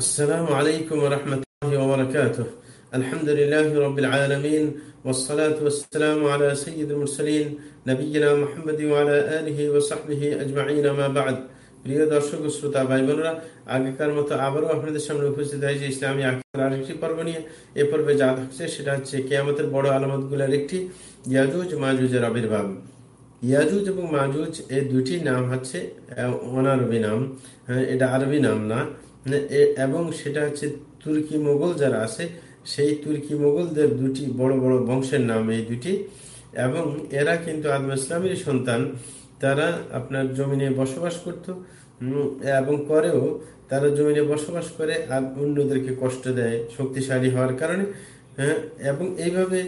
السلام عليكم ورحمة الله وبركاته الحمد لله رب العالمين والصلاة والسلام على سيد المرسلين نبينا محمد وعلى آله وصحبه أجمعين ما بعد প্রিয় দর্শক ও শ্রোতা ভাই বোনেরা আগেকার মতো আবারও আপনাদের সামনে উপস্থিত হয়েছে ইসলামী আখতার আরেকটি পর্ব নিয়ে এ পর্বে যা থাকছে সেটা হচ্ছে কেয়ামতের বড় আলামতগুলোর একটি ইয়াজুজ মাজুজের আবির্ভাব ইয়াজুজ এবং মাজুজ এই দুটি নাম হচ্ছে অনারবি নাম হ্যাঁ, এটা আরবি নাম না এবং সেটা হচ্ছে তুর্কি মোগল যারা আছে, সেই তুর্কি মোগলদের দুটি বড় বড় বংশের নাম এই দুটি। এবং এরা কিন্তু আদম ইসলামের সন্তান। তারা আপনার জমিনে বসবাস করত এবং পরেও তারা জমিনে বসবাস করে আর অন্যদেরকে কষ্ট দেয়, শক্তিশালী হওয়ার কারণে। হ্যাঁ এবং এইভাবে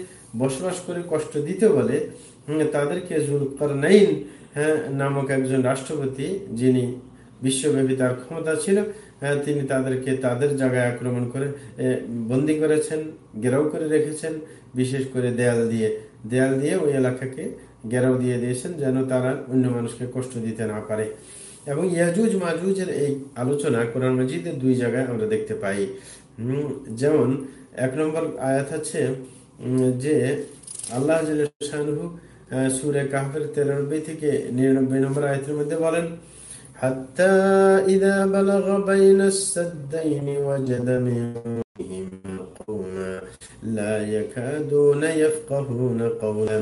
বসবাস করে কষ্ট দিতে বলে তাদেরকে জুলকার নাইন হ্যাঁ নামক একজন রাষ্ট্রপতি, যিনি বিশ্বব্যাপী তার ক্ষমতা ছিল তিনি তাদেরকে তাদের জায়গায় আক্রমণ করে বন্দি করেছেন গেরাও করে রেখেছেন, বিশেষ করে দেয়াল দিয়ে। দেয়াল দিয়ে ওই এলাকাকে গেরাও দিয়ে দিয়েছেন যেন তারা অন্য মানুষকে কষ্ট দিতে না পারে। এবং ইয়াজুজ মাজুজের এই আলোচনা কোরআন মজিদের দুই জায়গায় আমরা দেখতে পাই। যেমন এক নম্বর আয়াত আছে যে আল্লাহ সুরে কাহের তেরানব্বই থেকে নিরানব্বই নম্বর আয়াতের মধ্যে বলেন حتى إذا بلغ بين السدين وجد من قوما لا يكادون يفقهون قولا.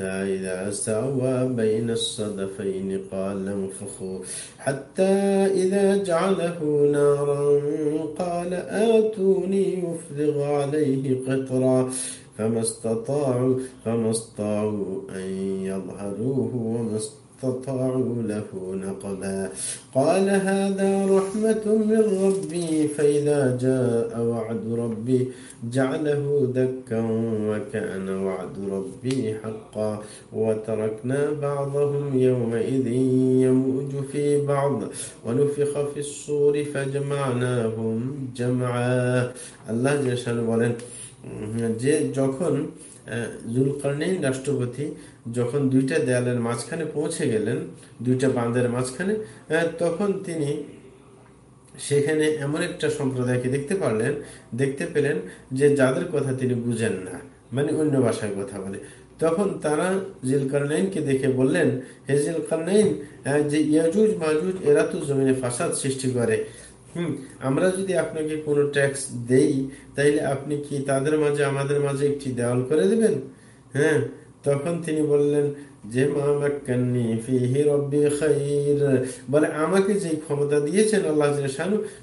إذا استوى بين الصدفين قال انفخوا. حتى إذا جعله نارا قال آتوني يفرغ عليه قطرا. فما استطاعوا فما استطاعوا أن يظهروه وما استطاعوا له نقبا قال هذا رحمة من ربي فإذا جاء وعد ربي جعله دكا وكان وعد ربي حقا وتركنا بعضهم يومئذ يموج في بعض ونفخ في الصور فجمعناهم جمعا الله جل شانه যে যখন জুলকারনেই রাষ্ট্রপতি যখন দুইটা দেয়ালের মাঝখানে পৌঁছে গেলেন, দুইটা বাঁধের মাঝখানে তখন তিনি সেখানে এমন একটা সম্প্রদায়কে দেখতে পারলেন, দেখতে পেলেন যে যাদের কথা তিনি বুঝেন না মানে অন্য ভাষায় কথা বলে। তখন তারা জিলকারনাইনকে দেখে বললেন, হে জিলকারনাইন যে ইয়াজুজ মাজুজ এরা তো জমিনে ফাসাদ সৃষ্টি করে হুম, আমরা যদি আপনাকে কোনো ট্যাক্স দেই, তাইলে আপনি কি তাদের মাঝে আমাদের মাঝে একটি দেওয়াল করে দেবেন? হ্যাঁ তখন তিনি বললেন, যে বলে, আমাকে যে ক্ষমতা দিয়েছেন আল্লাহ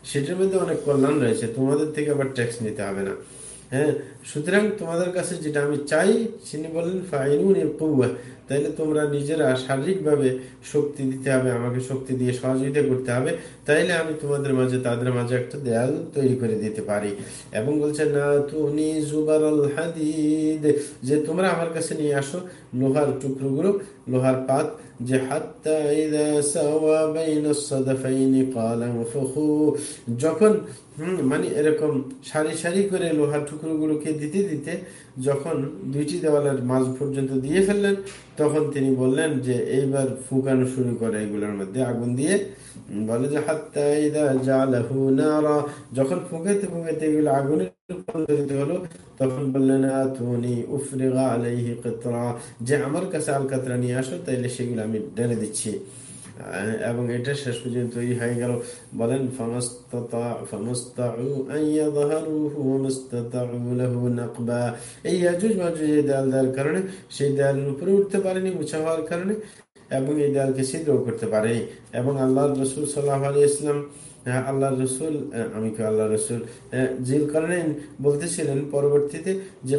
সেটার মধ্যে অনেক কল্যাণ রয়েছে, তোমাদের থেকে আবার ট্যাক্স নিতে হবে না। হ্যাঁ সুতরাং তোমাদের কাছে যেটা আমি চাই, তিনি বললেন ফাইনুন তাইলে তোমরা নিজেরা শারীরিকভাবে শক্তি দিতে হবে, আমাকে শক্তি দিয়ে সহযোগিতা করতে হবে। তাইলে আমি তোমাদের মাঝে তাদের মাঝে একটা দেয়াল তৈরি করে দিতে পারি। এবং বলছে, না তুমি জুবার হাদিদ। যে তোমরা আমার কাছে নিয়ে আসো লোহার টুকরোগুলো, লোহার পাত। যে যখন মানে এরকম সারি সারি করে লোহার টুকরোগুলোকে দিতে দিতে যখন দুইটি দেওয়ালের মাঝ পর্যন্ত দিয়ে ফেললেন, তখন তিনি বললেন যে, এইবার ফুকানো শুরু করে এগুলোর মধ্যে আগুন দিয়ে। বলে যে যখন ফুঁকাইতে ফুঁকাইতে এগুলো আগুনের যে আমার কাছে আলকাতরা নিয়ে আসো, তাইলে সেগুলো আমি ডেনে দিচ্ছি। এবং এটা শেষ পর্যন্ত ই হয়ে গেল। বলেন এই কারণে, সেই দেয়ালের উপরে উঠতে পারেনি উঁচা হওয়ার কারণে। এবং এই দেয়ালকে ছিদ্র করতে পারে। এবং আল্লাহ রসুল সাল্লাহ আলী ইসলাম হ্যাঁ, আল্লাহ রসুল আমি কি আল্লাহ রসুল জিল করেন বলতেছিলেন পরবর্তীতে যে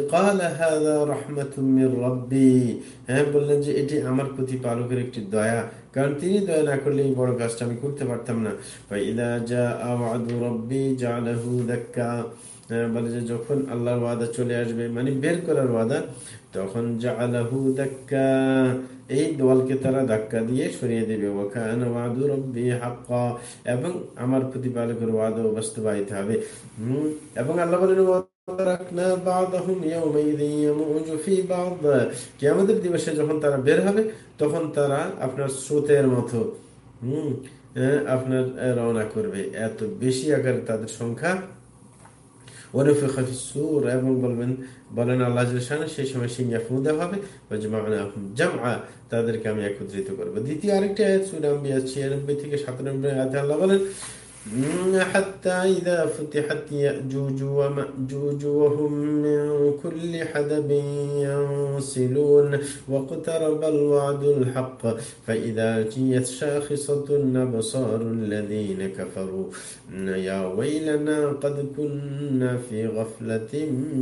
রব্বি। হ্যাঁ বললেন যে এটি আমার প্রতি পালকের একটি দয়া। কারণ তিনি দয়া না করলে এই বড় কাজটা আমি করতে পারতাম না। রব্বি জালাহু দাক্কা বলে যে যখন আল্লাহর ওয়াদা চলে আসবে মানে বের করার ওয়াদা তখন জালাহু দাক্কা এই দলকে তারা ধাক্কা দিয়ে সরিয়ে দেবে। এবং আমার প্রতিপালকের ওয়াদ বাস্তবায়িত হবে। এবং আল্লাহ বলেন আমাদের দিবসে যখন তারা বের হবে, তখন তারা আপনার স্রোতের মতো, হম আপনার রওনা করবে। এত বেশি আকারে তাদের সংখ্যা সুর এবং বলবেন বলেন আল্লাহ সেই সময় সিংহা দেওয়া হবে জামা তাদেরকে আমি একত্রিত করব দ্বিতীয় আরেকটি আয়াত সুরাম্বিয়া ছিয়ানব্বই থেকে সাতানব্বই আয়াত আল্লাহ বলেন حتى إذا فتحت يأجوج ومأجوج وهم من كل حدب ينسلون واقترب الوعد الحق فإذا جيت شاخصة أبصار الذين كفروا. يا ويلنا قد كنا في غفلة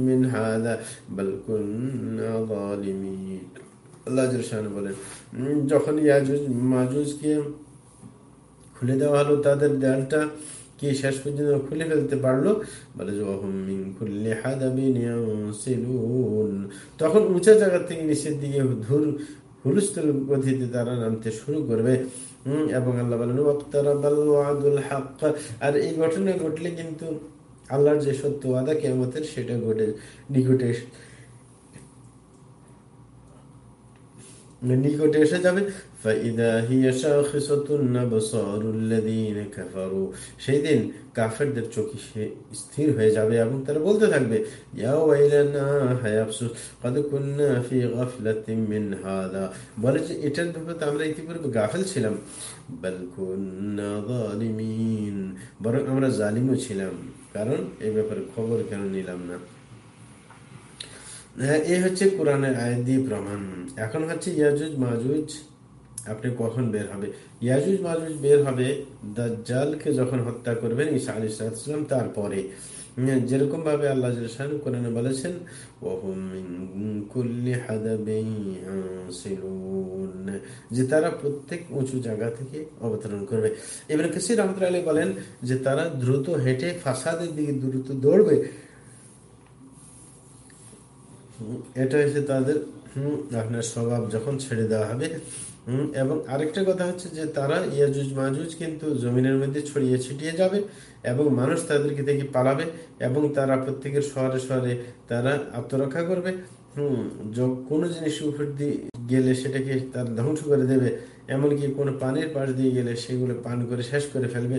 من هذا بل كنا ظالمين. الله جل شأنه বলেন ياجوج ماجوج كي খুলে দেওয়া হলো তাদের দেয়ালটা। কি শেষ পর্যন্ত খুলে ফেলতে পারল। বলে তখন উঁচা জায়গা থেকে নিচের দিকে ধুর হুলস্থল গতিতে তারা নামতে শুরু করবে। এবং আল্লাহ বলেন আর এই ঘটনা ঘটলে কিন্তু আল্লাহর যে সত্য আদা কেমতের সেটা ঘটে নিকটে নিকটে এসে যাবে। সেই দিন কাফেরদের চোখে সে স্থির হয়ে যাবে এবং তারা বলতে থাকবে বলে যে, এটার ব্যাপারে আমরা ইতিপূর্বে গাফেল ছিলাম। বরং আমরা জালিমও ছিলাম। কারণ এই ব্যাপারে খবর কেন নিলাম না? হ্যাঁ এ হচ্ছে কোরআনের আয় দিয়ে প্রমাণ। এখন হচ্ছে ইয়াজুজ মাজুজ, আপনি কখন বের হবে? ইয়াজুজ মাজুজ বের হবে দাজ্জালকে যখন হত্যা করবেন, ঈসা আলী সালাম তারপরে। যেরকম ভাবে আল্লাহ কোরআনে বলেছেন যে তারা প্রত্যেক উঁচু জায়গা থেকে অবতরণ করবে। এবার কাসির রহমত আলী বলেন যে তারা দ্রুত হেঁটে ফাসাদের দিকে দ্রুত দৌড়বে। এটা হচ্ছে তাদের আপনার স্বভাব যখন ছেড়ে দেওয়া হবে এবং আরেকটা কথা হচ্ছে যে তারা ইয়াজুজ মাজুজ কিন্তু জমিনের মধ্যে ছড়িয়ে ছিটিয়ে যাবে এবং মানুষ তাদেরকে দেখে পালাবে এবং তারা প্রত্যেকের শহরে শহরে তারা আত্মরক্ষা করবে। হম কোনো জিনিস উপর দিয়ে গেলে সেটাকে তার ধ্বংস করে দেবে, এমনকি কোনো পানির পাশ দিয়ে গেলে সেগুলো পান করে শেষ করে ফেলবে,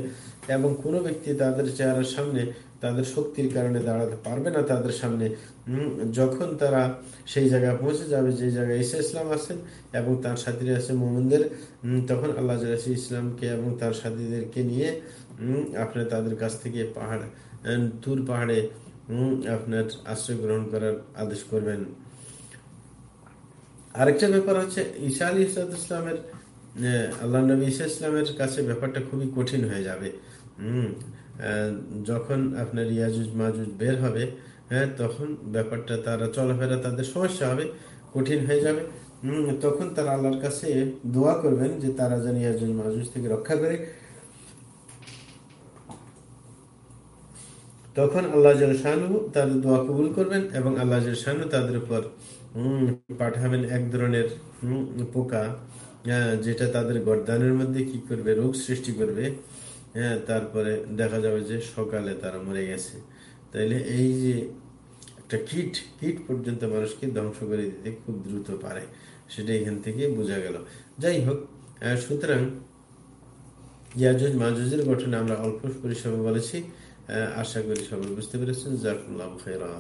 এবং কোনো ব্যক্তি তাদের চেহারার সামনে তাদের শক্তির কারণে দাঁড়াতে পারবে না তাদের সামনে যখন তারা সেই জায়গায় পৌঁছে যাবে, যে জায়গায় ইসা ইসলাম আছেন এবং তার সাথীরা আছে মোহাম্মদের তখন আল্লাহ ইসলামকে এবং তার সাথীদেরকে নিয়ে আপনার তাদের কাছ থেকে পাহাড় তুর পাহাড়ে আপনার আশ্রয় গ্রহণ করার আদেশ করবেন। আরেকটা ব্যাপার হচ্ছে ঈশা আলী ইসাদ ইসলামের আল্লাহ নবী ইসা ইসলামের কাছে ব্যাপারটা খুবই কঠিন হয়ে যাবে। হম যখন আপনার ইয়াজুজ মাজুজ বের হবে হ্যাঁ তখন ব্যাপারটা তারা চলাফেরা তাদের সমস্যা হবে, কঠিন হয়ে যাবে। তখন তারা আল্লাহর কাছে দোয়া করবেন যে তারা যেন ইয়াজুজ মাজুজ থেকে রক্ষা করে। তখন আল্লাহ জাল শাহানু তাদের দোয়া কবুল করবেন এবং আল্লাহ জাল শাহানু তাদের উপর পাঠাবেন এক ধরনের পোকা যেটা তাদের গরদানের মধ্যে কি করবে, রোগ সৃষ্টি করবে হ্যাঁ তারপরে দেখা যাবে যে সকালে তারা মরে গেছে। তাইলে এই যে একটা কীট কীট পর্যন্ত মানুষকে ধ্বংস করে দিতে খুব দ্রুত পারে, সেটা এখান থেকে বোঝা গেল। যাই হোক সুতরাং ইয়াজুজ মাজুজের গঠনে আমরা অল্প পরিসরে বলেছি আশা করি সবাই বুঝতে পেরেছেন। জাকুল্লাহ খেরা